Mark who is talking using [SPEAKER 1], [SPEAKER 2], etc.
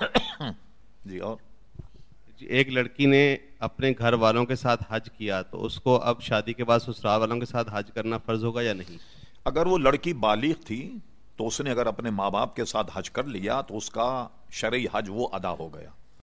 [SPEAKER 1] جی اور؟
[SPEAKER 2] جی، ایک لڑکی نے اپنے گھر والوں کے ساتھ حج کیا تو اس کو اب شادی کے بعد سسرال والوں کے ساتھ حج کرنا فرض ہوگا یا نہیں؟
[SPEAKER 1] اگر وہ لڑکی بالغ تھی تو اس نے اگر اپنے ماں باپ کے ساتھ حج کر لیا تو اس کا شرعی حج وہ ادا ہو گیا۔